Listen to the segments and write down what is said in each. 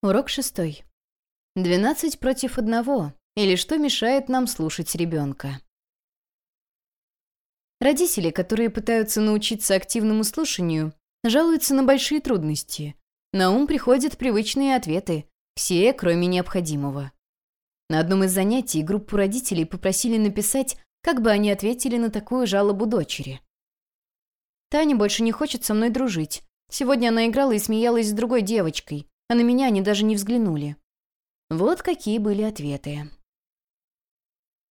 Урок шестой. Двенадцать против одного. Или что мешает нам слушать ребенка? Родители, которые пытаются научиться активному слушанию, жалуются на большие трудности. На ум приходят привычные ответы, все, кроме необходимого. На одном из занятий группу родителей попросили написать, как бы они ответили на такую жалобу дочери. Таня больше не хочет со мной дружить. Сегодня она играла и смеялась с другой девочкой а на меня они даже не взглянули. Вот какие были ответы.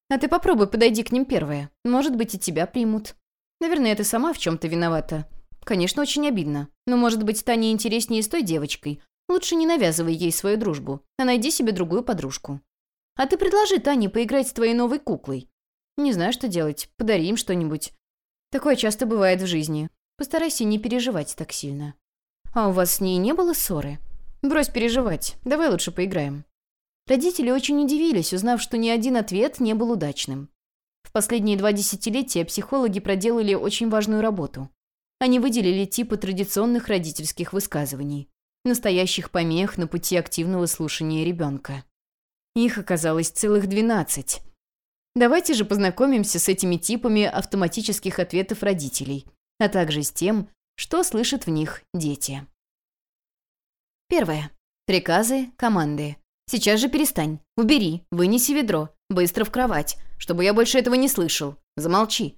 «А ты попробуй подойди к ним первая. Может быть, и тебя примут. Наверное, ты сама в чем-то виновата. Конечно, очень обидно. Но, может быть, Таня интереснее с той девочкой. Лучше не навязывай ей свою дружбу, а найди себе другую подружку. А ты предложи Тане поиграть с твоей новой куклой. Не знаю, что делать. Подари им что-нибудь. Такое часто бывает в жизни. Постарайся не переживать так сильно. А у вас с ней не было ссоры? «Брось переживать. Давай лучше поиграем». Родители очень удивились, узнав, что ни один ответ не был удачным. В последние два десятилетия психологи проделали очень важную работу. Они выделили типы традиционных родительских высказываний, настоящих помех на пути активного слушания ребенка. Их оказалось целых 12. Давайте же познакомимся с этими типами автоматических ответов родителей, а также с тем, что слышат в них дети. Первое. Приказы, команды. Сейчас же перестань. Убери, вынеси ведро. Быстро в кровать. Чтобы я больше этого не слышал. Замолчи.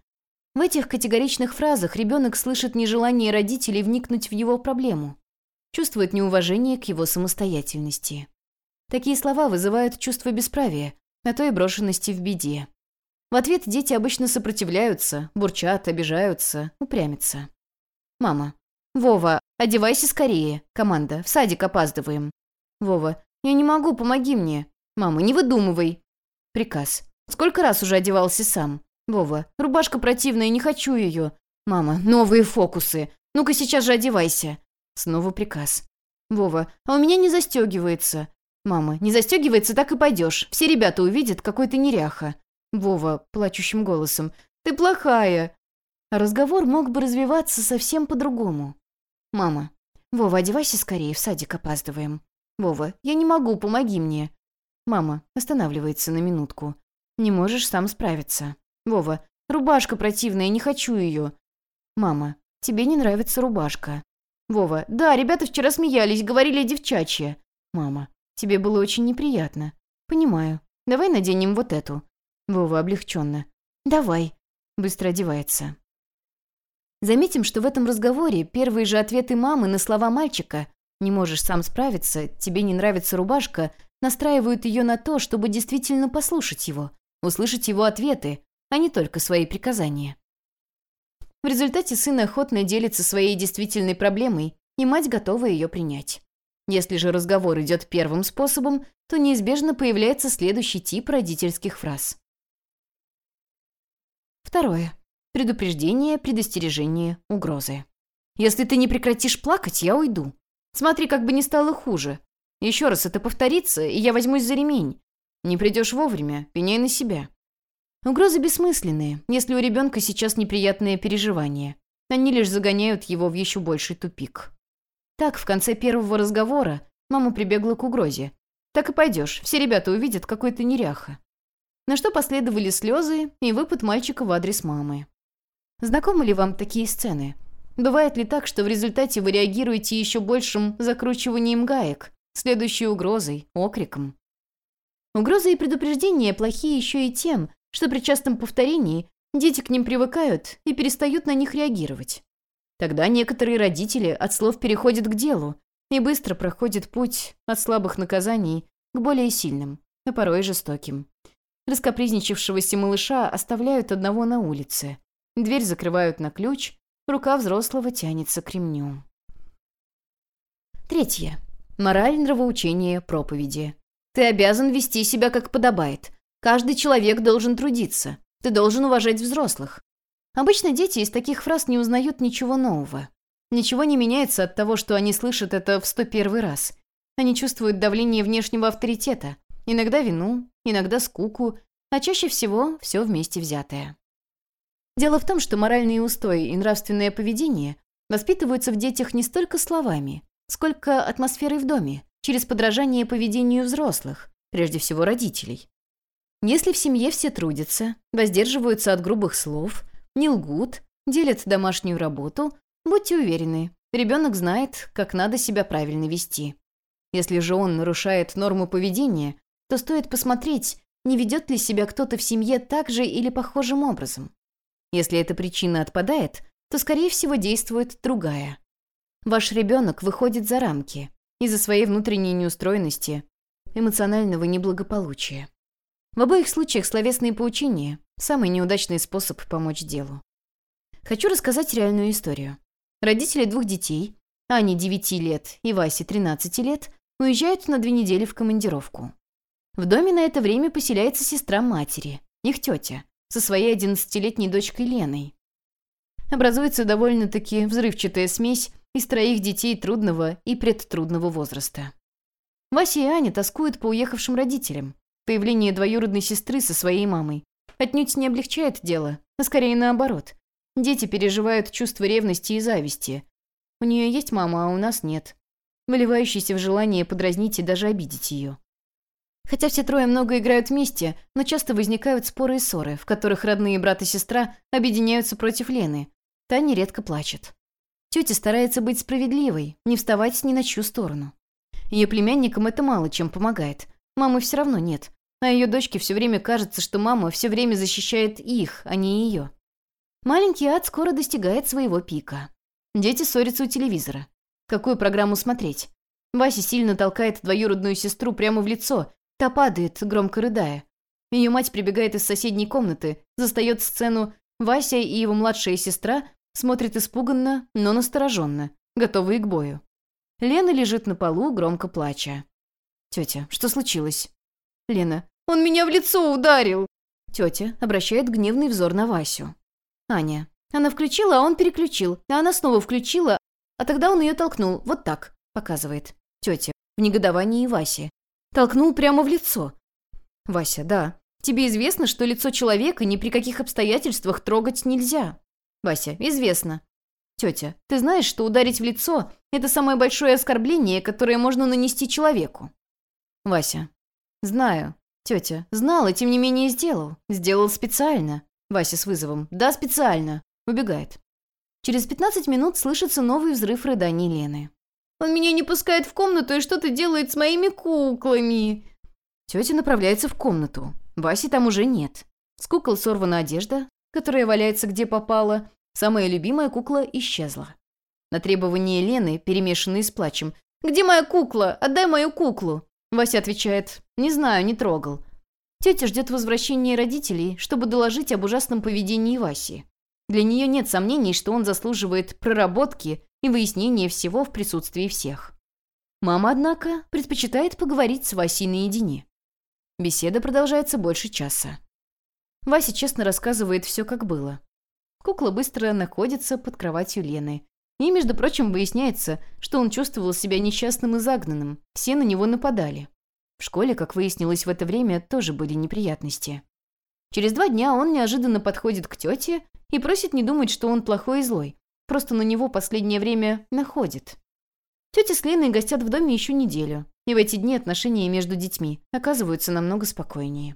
В этих категоричных фразах ребенок слышит нежелание родителей вникнуть в его проблему. Чувствует неуважение к его самостоятельности. Такие слова вызывают чувство бесправия, а то и брошенности в беде. В ответ дети обычно сопротивляются, бурчат, обижаются, упрямятся. Мама. «Вова, одевайся скорее. Команда, в садик опаздываем». «Вова, я не могу, помоги мне». «Мама, не выдумывай». Приказ. «Сколько раз уже одевался сам?» «Вова, рубашка противная, не хочу ее». «Мама, новые фокусы. Ну-ка сейчас же одевайся». Снова приказ. «Вова, а у меня не застегивается». «Мама, не застегивается, так и пойдешь. Все ребята увидят, какой ты неряха». Вова, плачущим голосом. «Ты плохая». разговор мог бы развиваться совсем по-другому. Мама. «Вова, одевайся скорее, в садик опаздываем». «Вова, я не могу, помоги мне». Мама останавливается на минутку. «Не можешь сам справиться». «Вова, рубашка противная, не хочу ее». «Мама, тебе не нравится рубашка». «Вова, да, ребята вчера смеялись, говорили девчачье». «Мама, тебе было очень неприятно». «Понимаю. Давай наденем вот эту». Вова облегченно. «Давай». Быстро одевается. Заметим, что в этом разговоре первые же ответы мамы на слова мальчика «не можешь сам справиться», «тебе не нравится рубашка» настраивают ее на то, чтобы действительно послушать его, услышать его ответы, а не только свои приказания. В результате сын охотно делится своей действительной проблемой, и мать готова ее принять. Если же разговор идет первым способом, то неизбежно появляется следующий тип родительских фраз. Второе. Предупреждение, предостережение, угрозы. «Если ты не прекратишь плакать, я уйду. Смотри, как бы не стало хуже. Еще раз это повторится, и я возьмусь за ремень. Не придешь вовремя, пеняй на себя». Угрозы бессмысленные, если у ребенка сейчас неприятные переживания. Они лишь загоняют его в еще больший тупик. Так, в конце первого разговора мама прибегла к угрозе. «Так и пойдешь, все ребята увидят, какой ты неряха». На что последовали слезы и выпад мальчика в адрес мамы. Знакомы ли вам такие сцены? Бывает ли так, что в результате вы реагируете еще большим закручиванием гаек, следующей угрозой, окриком? Угрозы и предупреждения плохие еще и тем, что при частом повторении дети к ним привыкают и перестают на них реагировать. Тогда некоторые родители от слов переходят к делу и быстро проходят путь от слабых наказаний к более сильным, а порой жестоким. Раскопризничавшегося малыша оставляют одного на улице. Дверь закрывают на ключ, рука взрослого тянется к ремню. Третье. Мораль нравоучения проповеди. Ты обязан вести себя как подобает. Каждый человек должен трудиться. Ты должен уважать взрослых. Обычно дети из таких фраз не узнают ничего нового. Ничего не меняется от того, что они слышат это в 101 раз. Они чувствуют давление внешнего авторитета. Иногда вину, иногда скуку, а чаще всего все вместе взятое. Дело в том, что моральные устои и нравственное поведение воспитываются в детях не столько словами, сколько атмосферой в доме, через подражание поведению взрослых, прежде всего родителей. Если в семье все трудятся, воздерживаются от грубых слов, не лгут, делят домашнюю работу, будьте уверены, ребенок знает, как надо себя правильно вести. Если же он нарушает норму поведения, то стоит посмотреть, не ведет ли себя кто-то в семье так же или похожим образом. Если эта причина отпадает, то, скорее всего, действует другая. Ваш ребенок выходит за рамки из-за своей внутренней неустроенности, эмоционального неблагополучия. В обоих случаях словесные поучения – самый неудачный способ помочь делу. Хочу рассказать реальную историю. Родители двух детей, Ани 9 лет и Васи 13 лет, уезжают на две недели в командировку. В доме на это время поселяется сестра матери, их тетя, со своей 11-летней дочкой Леной. Образуется довольно-таки взрывчатая смесь из троих детей трудного и предтрудного возраста. Вася и Аня тоскуют по уехавшим родителям, Появление двоюродной сестры со своей мамой отнюдь не облегчает дело, а скорее наоборот. Дети переживают чувство ревности и зависти. У нее есть мама, а у нас нет. Выливающийся в желание подразнить и даже обидеть ее. Хотя все трое много играют вместе, но часто возникают споры и ссоры, в которых родные брат и сестра объединяются против Лены. Та нередко плачет. Тетя старается быть справедливой, не вставать ни на чью сторону. Ее племянникам это мало чем помогает. Мамы все равно нет. А ее дочке все время кажется, что мама все время защищает их, а не ее. Маленький ад скоро достигает своего пика. Дети ссорятся у телевизора. Какую программу смотреть? Вася сильно толкает двоюродную сестру прямо в лицо. Та падает, громко рыдая. Ее мать прибегает из соседней комнаты, застает сцену. Вася и его младшая сестра смотрят испуганно, но настороженно, готовые к бою. Лена лежит на полу, громко плача. «Тетя, что случилось?» Лена. «Он меня в лицо ударил!» Тетя обращает гневный взор на Васю. Аня. Она включила, а он переключил. А она снова включила, а тогда он ее толкнул. Вот так. Показывает. Тетя. В негодовании Васи. Толкнул прямо в лицо. Вася. Да. Тебе известно, что лицо человека ни при каких обстоятельствах трогать нельзя? Вася. Известно. Тетя. Ты знаешь, что ударить в лицо – это самое большое оскорбление, которое можно нанести человеку? Вася. «Знаю. Тетя, знал и тем не менее сделал. Сделал специально». Вася с вызовом. «Да, специально». Убегает. Через 15 минут слышится новый взрыв рыданий Лены. «Он меня не пускает в комнату и что-то делает с моими куклами». Тетя направляется в комнату. Васи там уже нет. С кукол сорвана одежда, которая валяется где попало. Самая любимая кукла исчезла. На требование Лены, перемешанные с плачем. «Где моя кукла? Отдай мою куклу!» Вася отвечает «Не знаю, не трогал». Тетя ждет возвращения родителей, чтобы доложить об ужасном поведении Васи. Для нее нет сомнений, что он заслуживает проработки и выяснения всего в присутствии всех. Мама, однако, предпочитает поговорить с Васей наедине. Беседа продолжается больше часа. Вася честно рассказывает все, как было. Кукла быстро находится под кроватью Лены. И, между прочим, выясняется, что он чувствовал себя несчастным и загнанным. Все на него нападали. В школе, как выяснилось в это время, тоже были неприятности. Через два дня он неожиданно подходит к тете и просит не думать, что он плохой и злой. Просто на него последнее время находит. Тетя с Леной гостят в доме еще неделю, и в эти дни отношения между детьми оказываются намного спокойнее.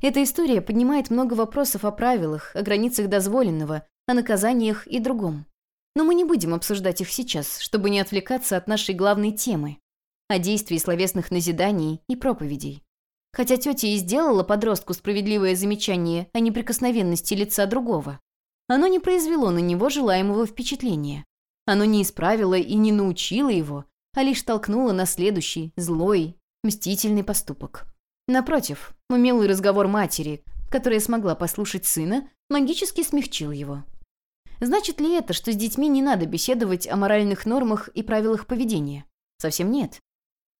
Эта история поднимает много вопросов о правилах, о границах дозволенного, о наказаниях и другом. Но мы не будем обсуждать их сейчас, чтобы не отвлекаться от нашей главной темы – о действии словесных назиданий и проповедей. Хотя тетя и сделала подростку справедливое замечание о неприкосновенности лица другого, оно не произвело на него желаемого впечатления. Оно не исправило и не научило его, а лишь толкнуло на следующий, злой, мстительный поступок. Напротив, умелый разговор матери, которая смогла послушать сына, магически смягчил его. Значит ли это, что с детьми не надо беседовать о моральных нормах и правилах поведения? Совсем нет.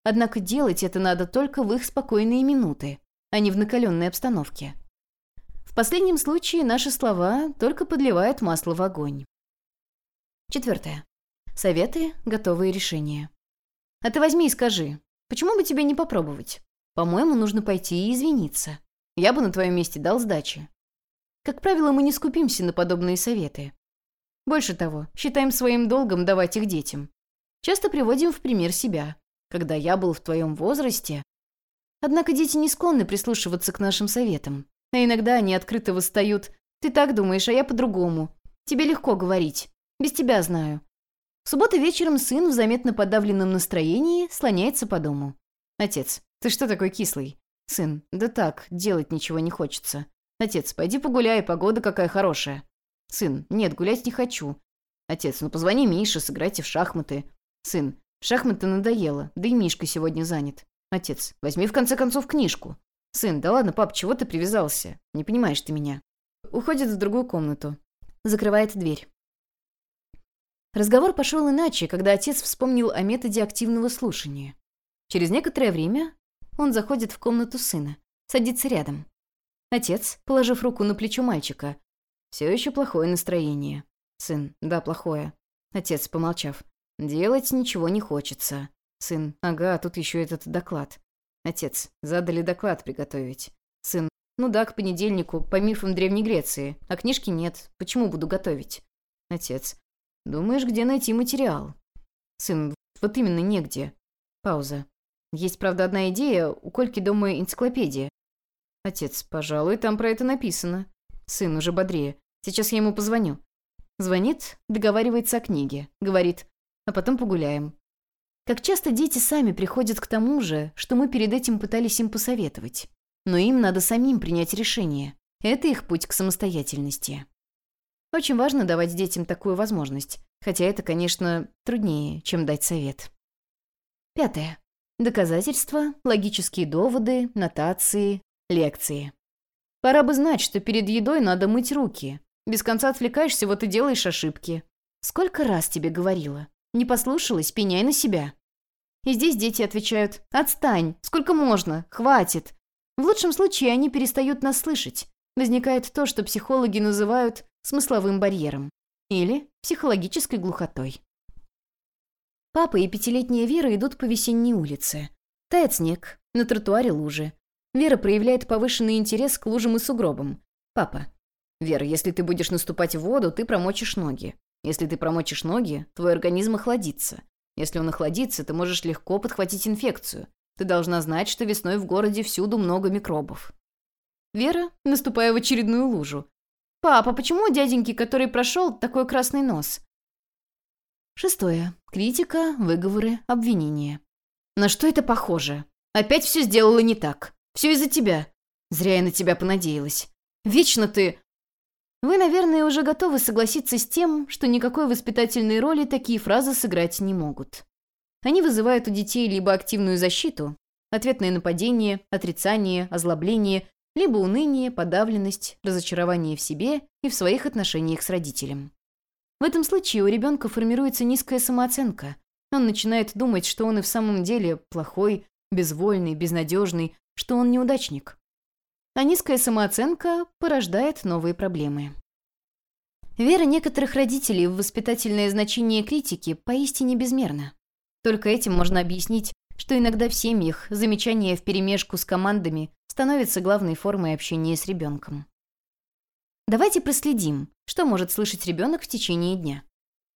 Однако делать это надо только в их спокойные минуты, а не в накаленной обстановке. Последнем случае наши слова только подливают масло в огонь. Четвертое. Советы, готовые решения. А ты возьми и скажи, почему бы тебе не попробовать? По-моему, нужно пойти и извиниться. Я бы на твоем месте дал сдачи. Как правило, мы не скупимся на подобные советы. Больше того, считаем своим долгом давать их детям. Часто приводим в пример себя. когда я был в твоем возрасте...» Однако дети не склонны прислушиваться к нашим советам. А иногда они открыто восстают. «Ты так думаешь, а я по-другому. Тебе легко говорить. Без тебя знаю». В субботу вечером сын в заметно подавленном настроении слоняется по дому. «Отец, ты что такой кислый?» «Сын, да так, делать ничего не хочется». «Отец, пойди погуляй, погода какая хорошая». «Сын, нет, гулять не хочу». «Отец, ну позвони Мише, сыграйте в шахматы». «Сын, шахматы надоело, да и Мишка сегодня занят». «Отец, возьми в конце концов книжку». «Сын, да ладно, пап, чего ты привязался? Не понимаешь ты меня». Уходит в другую комнату. Закрывает дверь. Разговор пошел иначе, когда отец вспомнил о методе активного слушания. Через некоторое время он заходит в комнату сына, садится рядом. Отец, положив руку на плечо мальчика. Все еще плохое настроение. Сын, да, плохое. Отец, помолчав. Делать ничего не хочется. Сын, ага, тут еще этот доклад. Отец, задали доклад приготовить. Сын, ну да, к понедельнику, по мифам Древней Греции. А книжки нет. Почему буду готовить? Отец, думаешь, где найти материал? Сын, вот именно негде. Пауза. Есть, правда, одна идея. У Кольки дома энциклопедия. Отец, пожалуй, там про это написано. Сын уже бодрее. Сейчас я ему позвоню. Звонит, договаривается о книге. Говорит, а потом погуляем. Как часто дети сами приходят к тому же, что мы перед этим пытались им посоветовать. Но им надо самим принять решение. Это их путь к самостоятельности. Очень важно давать детям такую возможность, хотя это, конечно, труднее, чем дать совет. Пятое. Доказательства, логические доводы, нотации, лекции. Пора бы знать, что перед едой надо мыть руки. Без конца отвлекаешься, вот и делаешь ошибки. Сколько раз тебе говорила? Не послушалась, пеняй на себя. И здесь дети отвечают «Отстань! Сколько можно? Хватит!» В лучшем случае они перестают нас слышать. Возникает то, что психологи называют смысловым барьером. Или психологической глухотой. Папа и пятилетняя Вера идут по весенней улице. Тает снег, на тротуаре лужи. Вера проявляет повышенный интерес к лужам и сугробам. Папа. «Вера, если ты будешь наступать в воду, ты промочишь ноги. Если ты промочишь ноги, твой организм охладится. Если он охладится, ты можешь легко подхватить инфекцию. Ты должна знать, что весной в городе всюду много микробов». Вера, наступая в очередную лужу. «Папа, почему у дяденьки, который прошел, такой красный нос?» Шестое. Критика, выговоры, обвинения. На что это похоже? Опять все сделала не так. Все из-за тебя. Зря я на тебя понадеялась. Вечно ты... Вы, наверное, уже готовы согласиться с тем, что никакой воспитательной роли такие фразы сыграть не могут. Они вызывают у детей либо активную защиту, ответное нападение, отрицание, озлобление, либо уныние, подавленность, разочарование в себе и в своих отношениях с родителем. В этом случае у ребенка формируется низкая самооценка. Он начинает думать, что он и в самом деле плохой, безвольный, безнадежный, что он неудачник. А низкая самооценка порождает новые проблемы. Вера некоторых родителей в воспитательное значение критики поистине безмерна. Только этим можно объяснить, что иногда в семьях замечания вперемешку с командами становятся главной формой общения с ребенком. Давайте проследим, что может слышать ребенок в течение дня.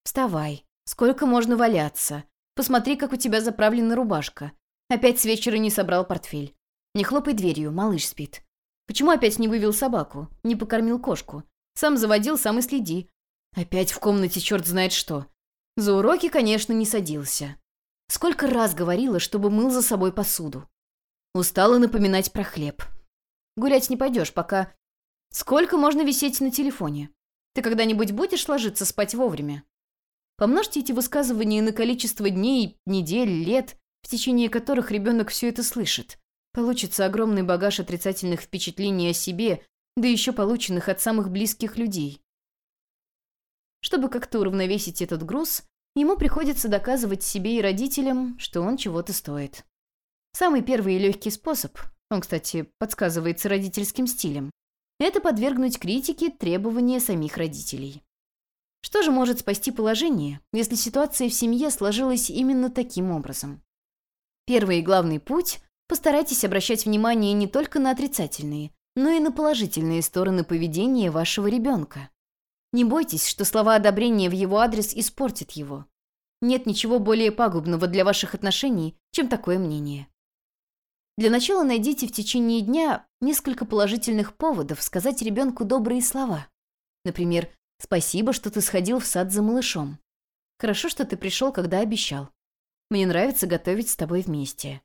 Вставай. Сколько можно валяться? Посмотри, как у тебя заправлена рубашка. Опять с вечера не собрал портфель. Не хлопай дверью, малыш спит. Почему опять не вывел собаку? Не покормил кошку? Сам заводил, сам и следи. Опять в комнате черт знает что. За уроки, конечно, не садился. Сколько раз говорила, чтобы мыл за собой посуду. Устала напоминать про хлеб. Гулять не пойдешь, пока Сколько можно висеть на телефоне? Ты когда-нибудь будешь ложиться спать вовремя? Помножьте эти высказывания на количество дней, недель, лет, в течение которых ребенок все это слышит. Получится огромный багаж отрицательных впечатлений о себе, да еще полученных от самых близких людей. Чтобы как-то уравновесить этот груз, ему приходится доказывать себе и родителям, что он чего-то стоит. Самый первый и легкий способ, он, кстати, подсказывается родительским стилем, это подвергнуть критике требования самих родителей. Что же может спасти положение, если ситуация в семье сложилась именно таким образом? Первый и главный путь – постарайтесь обращать внимание не только на отрицательные, но и на положительные стороны поведения вашего ребенка. Не бойтесь, что слова одобрения в его адрес испортят его. нет ничего более пагубного для ваших отношений, чем такое мнение. Для начала найдите в течение дня несколько положительных поводов сказать ребенку добрые слова. Например, «Спасибо, что ты сходил в сад за малышом». «Хорошо, что ты пришел, когда обещал». «Мне нравится готовить с тобой вместе».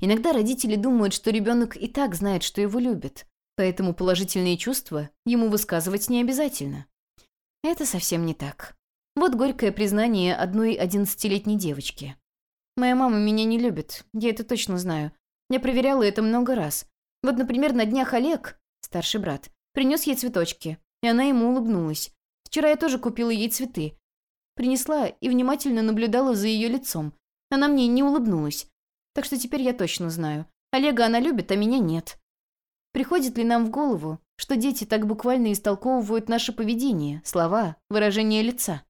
Иногда родители думают, что ребенок и так знает, что его любят, поэтому положительные чувства ему высказывать не обязательно. Это совсем не так. Вот горькое признание одной одиннадцатилетней девочки. «Моя мама меня не любит, я это точно знаю. Я проверяла это много раз. Вот, например, на днях Олег, старший брат, принес ей цветочки, и она ему улыбнулась. Вчера я тоже купила ей цветы. Принесла и внимательно наблюдала за ее лицом. Она мне не улыбнулась. Так что теперь я точно знаю. Олега она любит, а меня нет. Приходит ли нам в голову, что дети так буквально истолковывают наше поведение, слова, выражение лица?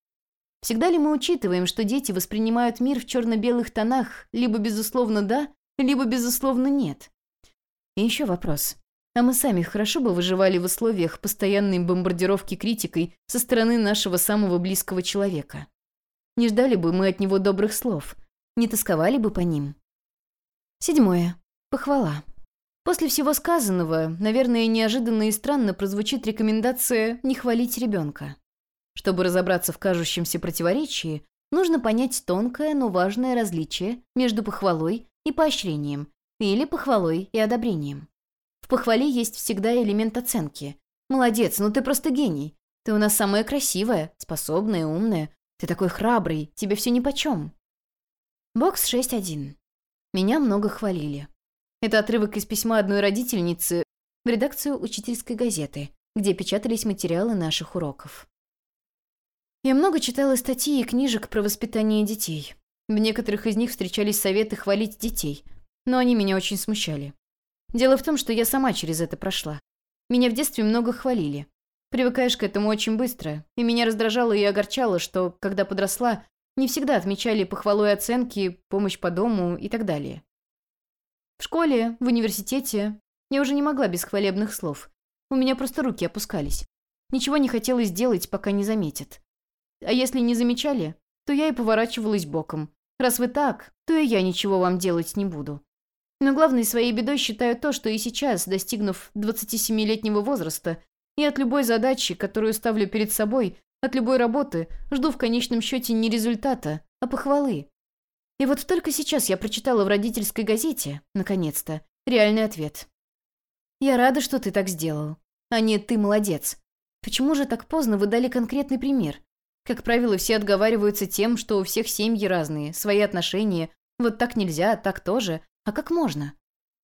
Всегда ли мы учитываем, что дети воспринимают мир в черно-белых тонах либо безусловно «да», либо безусловно «нет»? И еще вопрос. А мы сами хорошо бы выживали в условиях постоянной бомбардировки критикой со стороны нашего самого близкого человека? Не ждали бы мы от него добрых слов? Не тосковали бы по ним? Седьмое. Похвала. После всего сказанного, наверное, неожиданно и странно прозвучит рекомендация не хвалить ребенка. Чтобы разобраться в кажущемся противоречии, нужно понять тонкое, но важное различие между похвалой и поощрением, или похвалой и одобрением. В похвале есть всегда элемент оценки. «Молодец, ну ты просто гений. Ты у нас самая красивая, способная, умная. Ты такой храбрый, тебе все нипочем». Бокс 6.1. Меня много хвалили. Это отрывок из письма одной родительницы в редакцию учительской газеты, где печатались материалы наших уроков. Я много читала статьи и книжек про воспитание детей. В некоторых из них встречались советы хвалить детей, но они меня очень смущали. Дело в том, что я сама через это прошла. Меня в детстве много хвалили. Привыкаешь к этому очень быстро, и меня раздражало и огорчало, что, когда подросла, не всегда отмечали похвалой оценки, помощь по дому и так далее. В школе, в университете я уже не могла без хвалебных слов. У меня просто руки опускались. Ничего не хотелось делать, пока не заметят. А если не замечали, то я и поворачивалась боком. Раз вы так, то и я ничего вам делать не буду. Но главной своей бедой считаю то, что и сейчас, достигнув 27-летнего возраста, и от любой задачи, которую ставлю перед собой, от любой работы, жду в конечном счете не результата, а похвалы. И вот только сейчас я прочитала в родительской газете, наконец-то, реальный ответ. «Я рада, что ты так сделал. А не «ты молодец». Почему же так поздно вы дали конкретный пример? Как правило, все отговариваются тем, что у всех семьи разные, свои отношения. Вот так нельзя, так тоже. А как можно?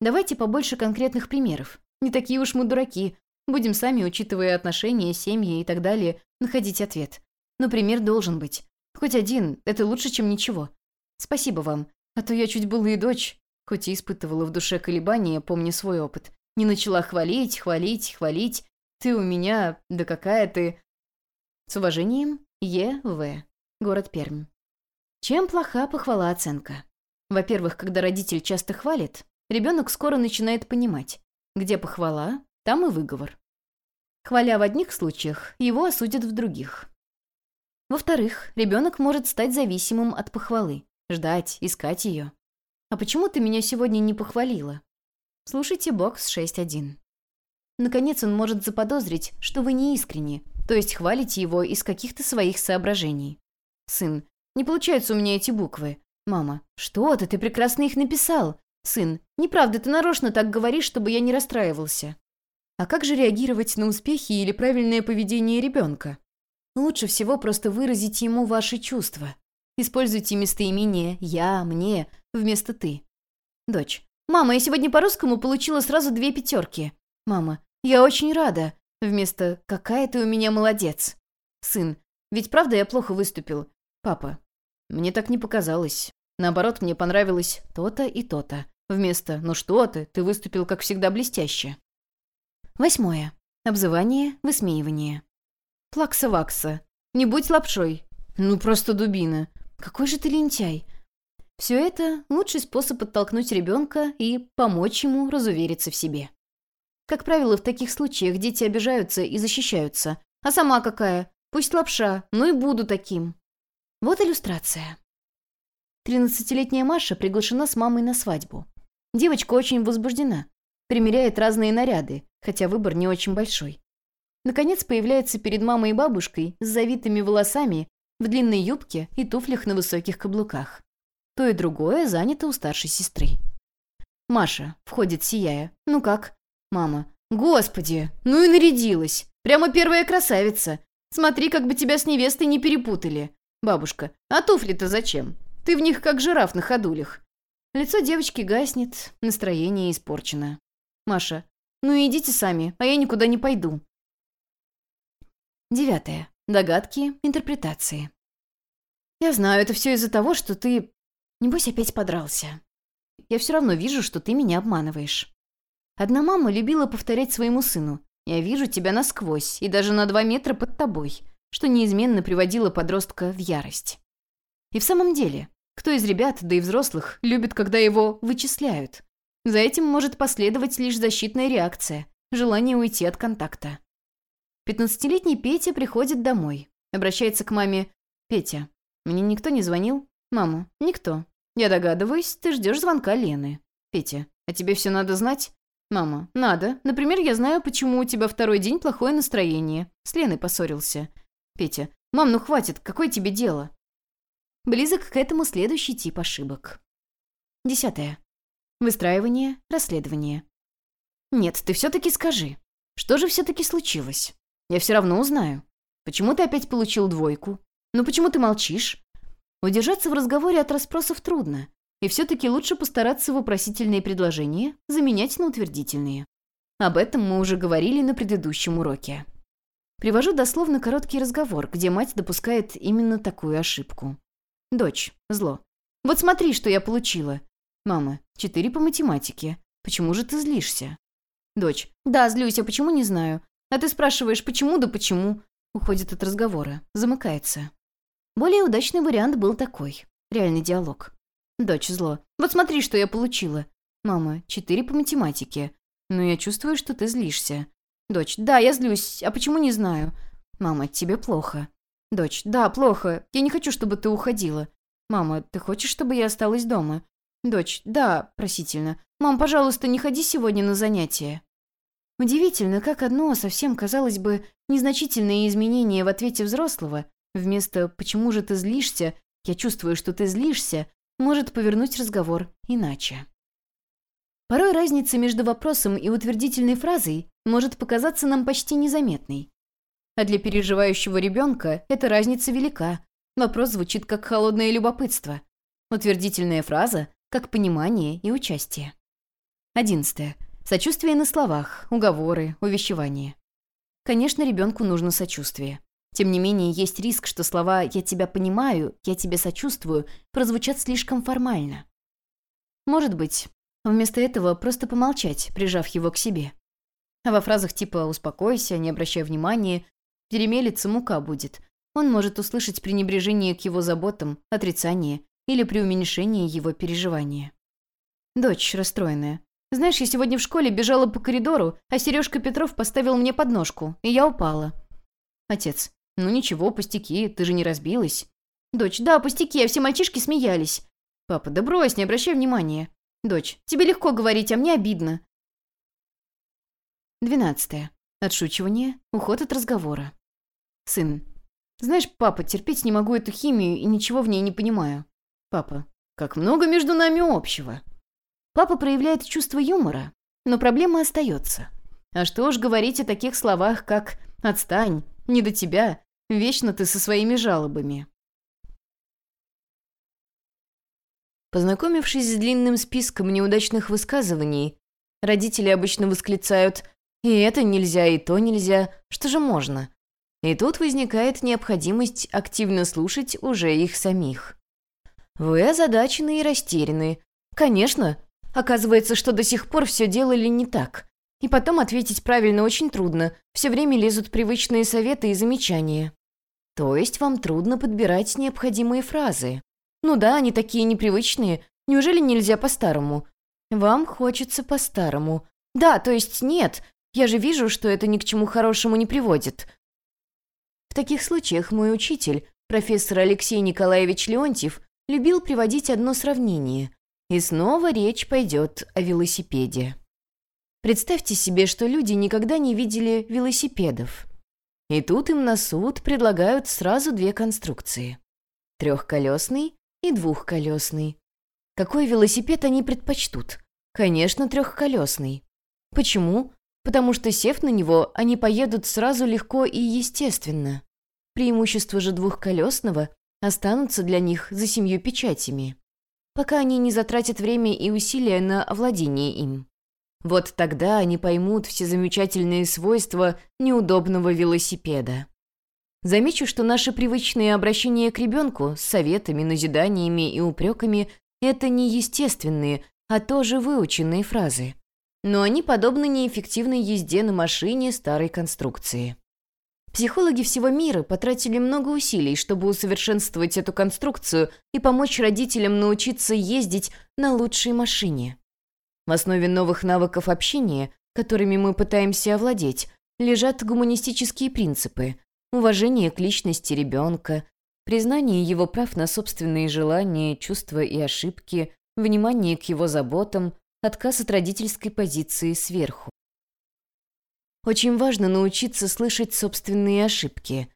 Давайте побольше конкретных примеров. Не такие уж мы дураки. Будем сами, учитывая отношения, семьи и так далее, находить ответ. Но пример должен быть. Хоть один, это лучше, чем ничего. Спасибо вам. А то я чуть была и дочь, хоть и испытывала в душе колебания, помня свой опыт. Не начала хвалить, хвалить, хвалить. Ты у меня, да какая ты... С уважением, Е.В. Город Пермь. Чем плоха похвала оценка? Во-первых, когда родитель часто хвалит, ребенок скоро начинает понимать, где похвала, там и выговор. Хваля в одних случаях, его осудят в других. Во-вторых, ребенок может стать зависимым от похвалы, ждать, искать ее. «А почему ты меня сегодня не похвалила?» Слушайте бокс 6.1. Наконец он может заподозрить, что вы не искренни, то есть хвалите его из каких-то своих соображений. Сын. Не получаются у меня эти буквы. Мама. Что ты, ты прекрасно их написал. Сын. Неправда, ты нарочно так говоришь, чтобы я не расстраивался. А как же реагировать на успехи или правильное поведение ребенка? Лучше всего просто выразить ему ваши чувства. Используйте местоимение «я», «мне» вместо «ты». Дочь. «Мама, я сегодня по-русскому получила сразу две пятерки». Мама. «Я очень рада. Вместо «какая ты у меня молодец». Сын. Ведь правда я плохо выступил? Папа. Мне так не показалось. Наоборот, мне понравилось то-то и то-то. Вместо «ну что ты, ты выступил, как всегда, блестяще». Восьмое. Обзывание, высмеивание. Плакса-вакса. Не будь лапшой. Ну, просто дубина. Какой же ты лентяй. Все это – лучший способ оттолкнуть ребенка и помочь ему разувериться в себе. Как правило, в таких случаях дети обижаются и защищаются. А сама какая? Пусть лапша, ну и буду таким. Вот иллюстрация. 13-летняя Маша приглашена с мамой на свадьбу. Девочка очень возбуждена, примеряет разные наряды, хотя выбор не очень большой. Наконец появляется перед мамой и бабушкой с завитыми волосами, в длинной юбке и туфлях на высоких каблуках. То и другое занято у старшей сестры. Маша входит, сияя. «Ну как?» Мама. «Господи, ну и нарядилась! Прямо первая красавица! Смотри, как бы тебя с невестой не перепутали!» Бабушка. «А туфли-то зачем? Ты в них как жираф на ходулях». Лицо девочки гаснет, настроение испорчено. Маша. «Ну идите сами, а я никуда не пойду». Девятое. Догадки, интерпретации. Я знаю, это все из-за того, что ты... Небось, опять подрался. Я все равно вижу, что ты меня обманываешь. Одна мама любила повторять своему сыну. «Я вижу тебя насквозь и даже на два метра под тобой», что неизменно приводило подростка в ярость. И в самом деле, кто из ребят, да и взрослых, любит, когда его вычисляют? За этим может последовать лишь защитная реакция, желание уйти от контакта. Пятнадцатилетний Петя приходит домой. Обращается к маме. «Петя, мне никто не звонил?» «Мама, никто. Я догадываюсь, ты ждешь звонка Лены». «Петя, а тебе все надо знать?» «Мама, надо. Например, я знаю, почему у тебя второй день плохое настроение. С Леной поссорился». «Петя, мам, ну хватит, какое тебе дело?» Близок к этому следующий тип ошибок. Десятое. Выстраивание, расследование. Нет, ты все-таки скажи. Что же все-таки случилось? Я все равно узнаю. Почему ты опять получил двойку? Ну почему ты молчишь? Удержаться в разговоре от расспросов трудно, и все-таки лучше постараться вопросительные предложения заменять на утвердительные. Об этом мы уже говорили на предыдущем уроке. Привожу дословно короткий разговор, где мать допускает именно такую ошибку. Дочь, зло. Вот смотри, что я получила. Мама, четыре по математике. Почему же ты злишься? Дочь, да, злюсь, а почему не знаю. А ты спрашиваешь, почему да почему? Уходит от разговора. Замыкается. Более удачный вариант был такой. Реальный диалог. Дочь зло. Вот смотри, что я получила. Мама, четыре по математике. Но я чувствую, что ты злишься. Дочь, да, я злюсь. А почему не знаю? Мама, тебе плохо. Дочь, да, плохо. Я не хочу, чтобы ты уходила. Мама, ты хочешь, чтобы я осталась дома? Дочь, да, просительно. Мам, пожалуйста, не ходи сегодня на занятия. Удивительно, как одно совсем, казалось бы, незначительное изменение в ответе взрослого, вместо «почему же ты злишься?» «я чувствую, что ты злишься», может повернуть разговор иначе. Порой разница между вопросом и утвердительной фразой может показаться нам почти незаметной. А для переживающего ребенка эта разница велика. Вопрос звучит как холодное любопытство. Утвердительная фраза – как понимание и участие. Одиннадцатое. Сочувствие на словах, уговоры, увещевания. Конечно, ребенку нужно сочувствие. Тем не менее, есть риск, что слова «я тебя понимаю», «я тебе сочувствую» прозвучат слишком формально. Может быть, вместо этого просто помолчать, прижав его к себе. А во фразах типа «успокойся», «не обращай внимания», «перемелится мука будет», он может услышать пренебрежение к его заботам, отрицание или преуменьшение его переживания. Дочь расстроенная. Знаешь, я сегодня в школе бежала по коридору, а Сережка Петров поставил мне подножку, и я упала. Отец. Ну ничего, пустяки, ты же не разбилась. Дочь. Да, пустяки, а все мальчишки смеялись. Папа. Да брось, не обращай внимания. Дочь. Тебе легко говорить, а мне обидно. Двенадцатое. Отшучивание, уход от разговора. Сын. Знаешь, папа, терпеть не могу эту химию и ничего в ней не понимаю. Папа. Как много между нами общего. Папа проявляет чувство юмора, но проблема остается. А что уж говорить о таких словах, как «отстань», «не до тебя», «вечно ты со своими жалобами». Познакомившись с длинным списком неудачных высказываний, родители обычно восклицают «и это нельзя, и то нельзя, что же можно?» И тут возникает необходимость активно слушать уже их самих. Вы озадачены и растеряны. Конечно, Оказывается, что до сих пор все делали не так. И потом ответить правильно очень трудно. Все время лезут привычные советы и замечания. То есть вам трудно подбирать необходимые фразы. Ну да, они такие непривычные. Неужели нельзя по-старому? Вам хочется по-старому. Да, то есть нет. Я же вижу, что это ни к чему хорошему не приводит. В таких случаях мой учитель, профессор Алексей Николаевич Леонтьев, любил приводить одно сравнение. И снова речь пойдет о велосипеде. Представьте себе, что люди никогда не видели велосипедов. И тут им на суд предлагают сразу две конструкции. Трехколесный и двухколесный. Какой велосипед они предпочтут? Конечно, трехколесный. Почему? Потому что, сев на него, они поедут сразу легко и естественно. Преимущества же двухколесного останутся для них за семью печатями, пока они не затратят время и усилия на овладение им. Вот тогда они поймут все замечательные свойства неудобного велосипеда. Замечу, что наши привычные обращения к ребенку с советами, назиданиями и упреками – это не естественные, а тоже выученные фразы. Но они подобны неэффективной езде на машине старой конструкции. Психологи всего мира потратили много усилий, чтобы усовершенствовать эту конструкцию и помочь родителям научиться ездить на лучшей машине. В основе новых навыков общения, которыми мы пытаемся овладеть, лежат гуманистические принципы, уважение к личности ребенка, признание его прав на собственные желания, чувства и ошибки, внимание к его заботам, отказ от родительской позиции сверху. Очень важно научиться слышать собственные ошибки.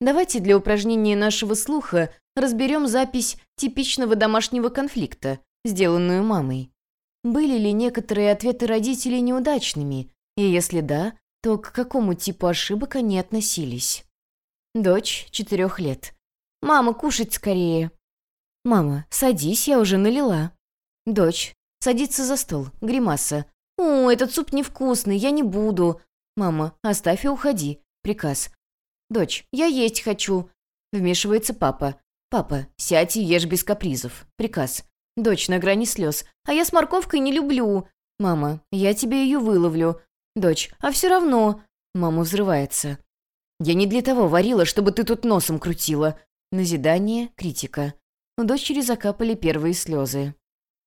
Давайте для упражнения нашего слуха разберем запись типичного домашнего конфликта, сделанную мамой. Были ли некоторые ответы родителей неудачными? И если да, то к какому типу ошибок они относились? Дочь, четырех лет. «Мама, кушать скорее!» «Мама, садись, я уже налила». Дочь, садится за стол, гримаса. «О, этот суп невкусный, я не буду». «Мама, оставь и уходи». Приказ. «Дочь, я есть хочу». Вмешивается папа. «Папа, сядь и ешь без капризов». Приказ. Дочь на грани слез. «А я с морковкой не люблю». «Мама, я тебе ее выловлю». Дочь, «А все равно». Мама взрывается. «Я не для того варила, чтобы ты тут носом крутила». Назидание, критика. У дочери закапали первые слезы.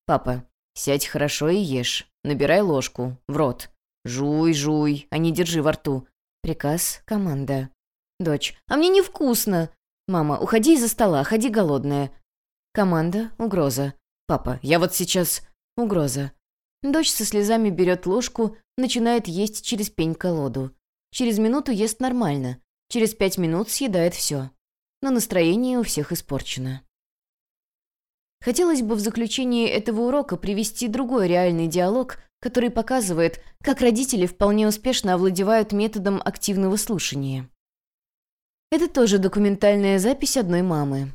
«Папа, сядь хорошо и ешь. Набирай ложку. В рот. Жуй, жуй, а не держи во рту». Приказ, команда. Дочь, «А мне невкусно». «Мама, уходи из-за стола, ходи голодная». Команда, угроза. «Папа, я вот сейчас...» Угроза. Дочь со слезами берет ложку, начинает есть через пень-колоду. Через минуту ест нормально. Через пять минут съедает все. Но настроение у всех испорчено. Хотелось бы в заключении этого урока привести другой реальный диалог, который показывает, как родители вполне успешно овладевают методом активного слушания. Это тоже документальная запись одной мамы.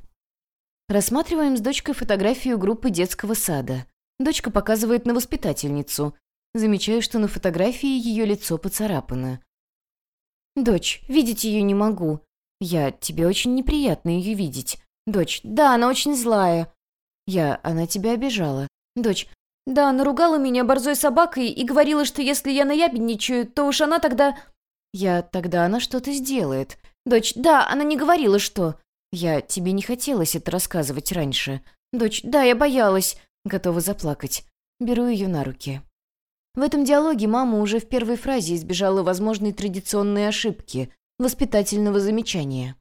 Рассматриваем с дочкой фотографию группы детского сада. Дочка показывает на воспитательницу. Замечаю, что на фотографии ее лицо поцарапано. «Дочь, видеть ее не могу. Я, тебе очень неприятно ее видеть. Дочь, да, она очень злая. Я, она тебя обижала. Дочь, да, она ругала меня борзой собакой и говорила, что если я наябедничаю, то уж она тогда... Я, тогда она что-то сделает. Дочь, да, она не говорила, что... «Я... Тебе не хотелось это рассказывать раньше. Дочь, да, я боялась». Готова заплакать. Беру ее на руки. В этом диалоге мама уже в первой фразе избежала возможной традиционной ошибки, воспитательного замечания.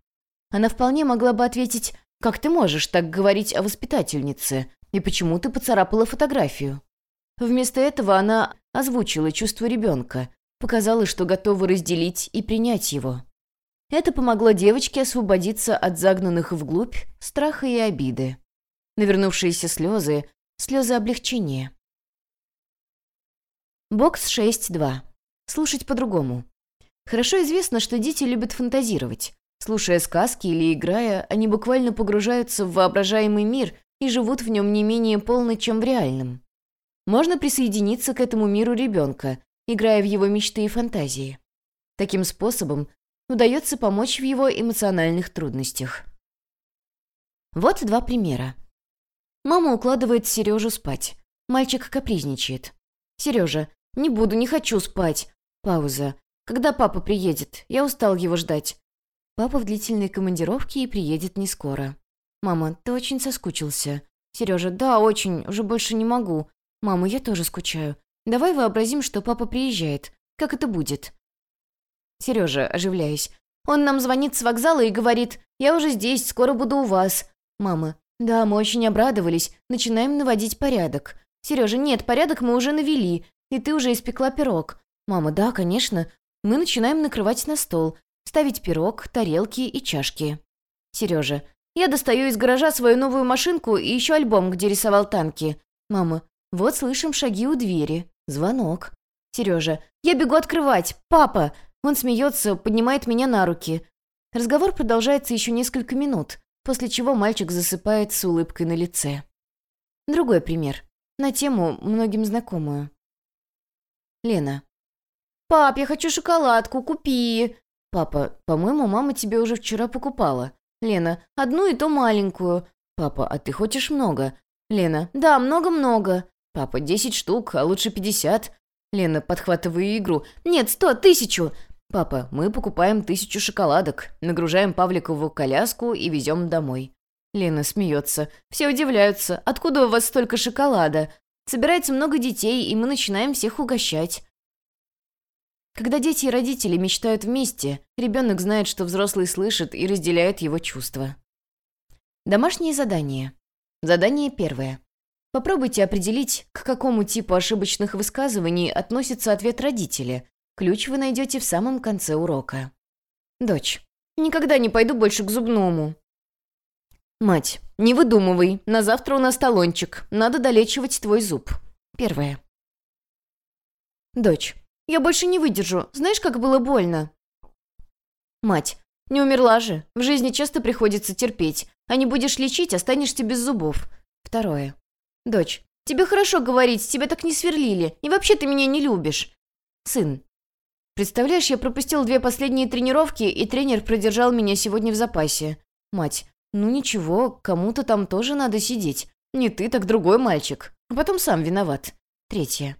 Она вполне могла бы ответить «Как ты можешь так говорить о воспитательнице? И почему ты поцарапала фотографию?» Вместо этого она озвучила чувство ребенка, показала, что готова разделить и принять его. Это помогло девочке освободиться от загнанных вглубь страха и обиды. Навернувшиеся слезы — слезы облегчения. Бокс 6.2. Слушать по-другому. Хорошо известно, что дети любят фантазировать. Слушая сказки или играя, они буквально погружаются в воображаемый мир и живут в нем не менее полно, чем в реальном. Можно присоединиться к этому миру ребенка, играя в его мечты и фантазии. Таким способом удается помочь в его эмоциональных трудностях. Вот два примера. Мама укладывает Сережу спать. Мальчик капризничает. «Сережа, не буду, не хочу спать». Пауза. «Когда папа приедет? Я устал его ждать». Папа в длительной командировке и приедет не скоро. «Мама, ты очень соскучился». «Сережа, да, очень, уже больше не могу». «Мама, я тоже скучаю. Давай вообразим, что папа приезжает. Как это будет?» Сережа, оживляясь. «Он нам звонит с вокзала и говорит, я уже здесь, скоро буду у вас». Мама, Да, мы очень обрадовались. Начинаем наводить порядок. Сережа, нет, порядок мы уже навели, и ты уже испекла пирог. Мама, да, конечно. Мы начинаем накрывать на стол, ставить пирог, тарелки и чашки. Сережа, я достаю из гаража свою новую машинку и еще альбом, где рисовал танки. Мама, вот слышим шаги у двери. Звонок. Сережа, я бегу открывать. Папа! Он смеется, поднимает меня на руки. Разговор продолжается еще несколько минут, после чего мальчик засыпает с улыбкой на лице. Другой пример. На тему, многим знакомую. Лена. «Пап, я хочу шоколадку, купи!» «Папа, по-моему, мама тебе уже вчера покупала». Лена, одну и то маленькую. Папа, а ты хочешь много? Лена, да, много-много. Папа, десять штук, а лучше пятьдесят. Лена, подхватывая игру. Нет, сто, тысячу. Папа, мы покупаем тысячу шоколадок, нагружаем Павликову коляску и везем домой. Лена смеется. Все удивляются. Откуда у вас столько шоколада? Собирается много детей, и мы начинаем всех угощать. Когда дети и родители мечтают вместе, ребенок знает, что взрослый слышит и разделяет его чувства. Домашние задания. Задание первое. Попробуйте определить, к какому типу ошибочных высказываний относится ответ родителя. Ключ вы найдете в самом конце урока. Дочь. Никогда не пойду больше к зубному. Мать. Не выдумывай. На завтра у нас талончик. Надо долечивать твой зуб. Первое. Дочь. Я больше не выдержу. Знаешь, как было больно?» Мать. «Не умерла же. В жизни часто приходится терпеть. А не будешь лечить, останешься без зубов». Второе. Дочь. «Тебе хорошо говорить, тебя так не сверлили. И вообще ты меня не любишь». Сын. «Представляешь, я пропустил две последние тренировки, и тренер продержал меня сегодня в запасе». Мать. «Ну ничего, кому-то там тоже надо сидеть. Не ты, так другой мальчик. А потом сам виноват». Третье.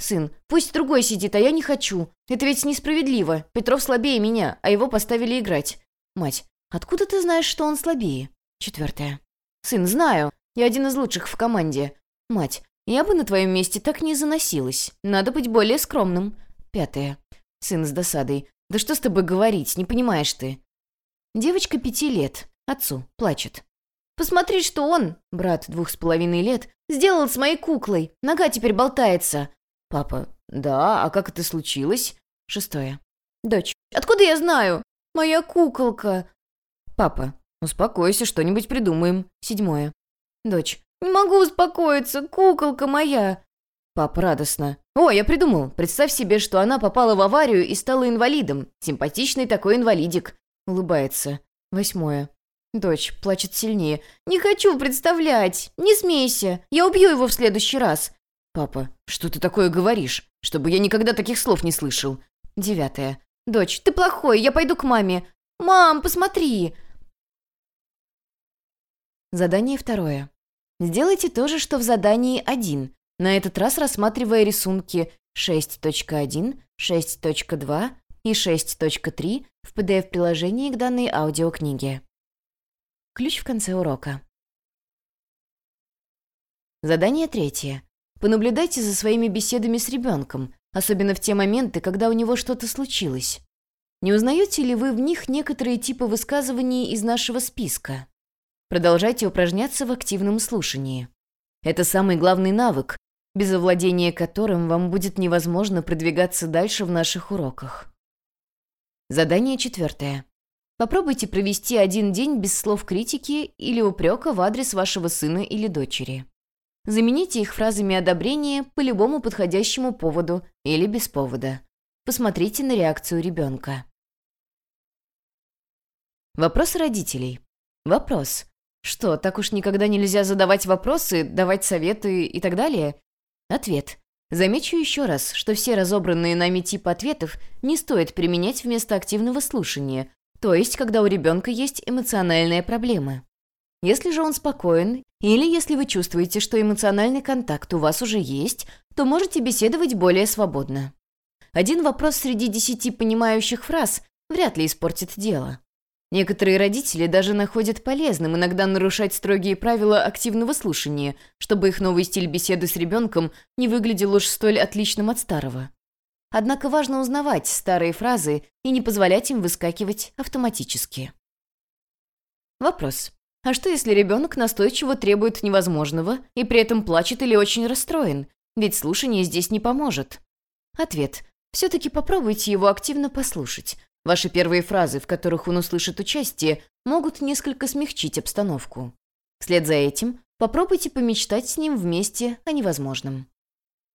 Сын, пусть другой сидит, а я не хочу. Это ведь несправедливо. Петров слабее меня, а его поставили играть. Мать, откуда ты знаешь, что он слабее? Четвертое. Сын, знаю. Я один из лучших в команде. Мать, я бы на твоем месте так не заносилась. Надо быть более скромным. Пятое. Сын с досадой. Да что с тобой говорить, не понимаешь ты. Девочка пяти лет. Отцу. Плачет. Посмотри, что он, брат двух с половиной лет, сделал с моей куклой. Нога теперь болтается. Папа. Да, а как это случилось? Шестое. Дочь. Откуда я знаю? Моя куколка. Папа. Успокойся, что-нибудь придумаем. Седьмое. Дочь. Не могу успокоиться, куколка моя. Папа радостно. «О, я придумал. Представь себе, что она попала в аварию и стала инвалидом. Симпатичный такой инвалидик». Улыбается. Восьмое. Дочь плачет сильнее. «Не хочу представлять. Не смейся. Я убью его в следующий раз. Папа, что ты такое говоришь? Чтобы я никогда таких слов не слышал. Девятое. Дочь, ты плохой, я пойду к маме. Мам, посмотри. Задание второе. Сделайте то же, что в задании 1, на этот раз рассматривая рисунки 6.1, 6.2 и 6.3 в PDF-приложении к данной аудиокниге. Ключ в конце урока. Задание третье. Понаблюдайте за своими беседами с ребенком, особенно в те моменты, когда у него что-то случилось. Не узнаете ли вы в них некоторые типы высказываний из нашего списка? Продолжайте упражняться в активном слушании. Это самый главный навык, без овладения которым вам будет невозможно продвигаться дальше в наших уроках. Задание четвертое. Попробуйте провести один день без слов критики или упрека в адрес вашего сына или дочери. Замените их фразами одобрения по любому подходящему поводу или без повода. Посмотрите на реакцию ребенка. Вопрос родителей. Вопрос. Что, так уж никогда нельзя задавать вопросы, давать советы и так далее? Ответ. Замечу еще раз, что все разобранные нами типы ответов не стоит применять вместо активного слушания, то есть когда у ребенка есть эмоциональная проблема. Если же он спокоен, или если вы чувствуете, что эмоциональный контакт у вас уже есть, то можете беседовать более свободно. Один вопрос среди десяти понимающих фраз вряд ли испортит дело. Некоторые родители даже находят полезным иногда нарушать строгие правила активного слушания, чтобы их новый стиль беседы с ребенком не выглядел уж столь отличным от старого. Однако важно узнавать старые фразы и не позволять им выскакивать автоматически. Вопрос. А что, если ребенок настойчиво требует невозможного и при этом плачет или очень расстроен? Ведь слушание здесь не поможет. Ответ. Все-таки попробуйте его активно послушать. Ваши первые фразы, в которых он услышит участие, могут несколько смягчить обстановку. Вслед за этим попробуйте помечтать с ним вместе о невозможном.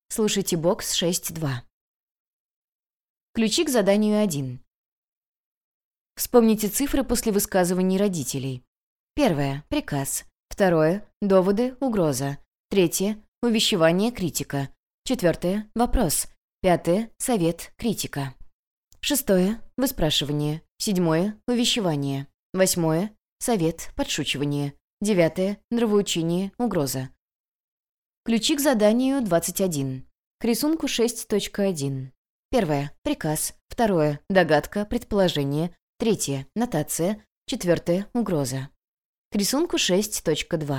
Слушайте бокс 6.2. Ключи к заданию 1. Вспомните цифры после высказываний родителей. Первое – приказ. Второе – доводы, угроза. Третье – увещевание, критика. Четвертое – вопрос. Пятое – совет, критика. Шестое – выспрашивание. Седьмое – увещевание. Восьмое – совет, подшучивание. Девятое – нравоучение, угроза. Ключи к заданию 21. К рисунку 6.1. Первое – приказ. Второе – догадка, предположение. Третье – нотация. Четвертое – угроза. К рисунку 6.2.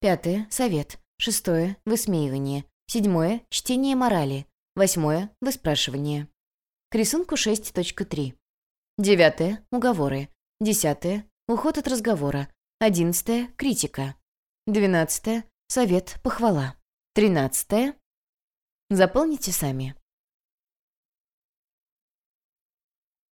Пятое – совет. Шестое – высмеивание. Седьмое – чтение морали. Восьмое – выспрашивание. К рисунку 6.3. Девятое – уговоры. Десятое – уход от разговора. Одиннадцатое – критика. Двенадцатое – совет, похвала. Тринадцатое – заполните сами.